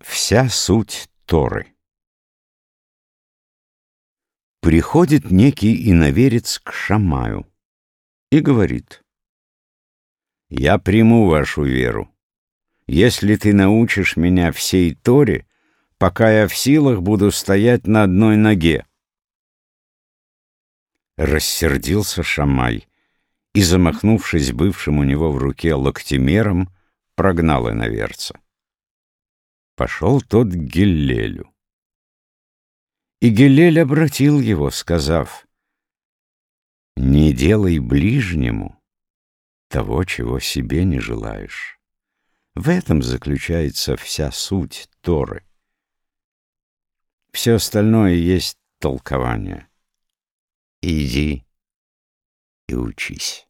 Вся суть Торы Приходит некий иноверец к Шамаю и говорит, «Я приму вашу веру, если ты научишь меня всей Торе, пока я в силах буду стоять на одной ноге». Рассердился Шамай и, замахнувшись бывшим у него в руке локтемером, прогнал иноверца. Пошел тот к Гиллелю. И Гелель обратил его, сказав, «Не делай ближнему того, чего себе не желаешь». В этом заключается вся суть Торы. Все остальное есть толкование. Иди и учись.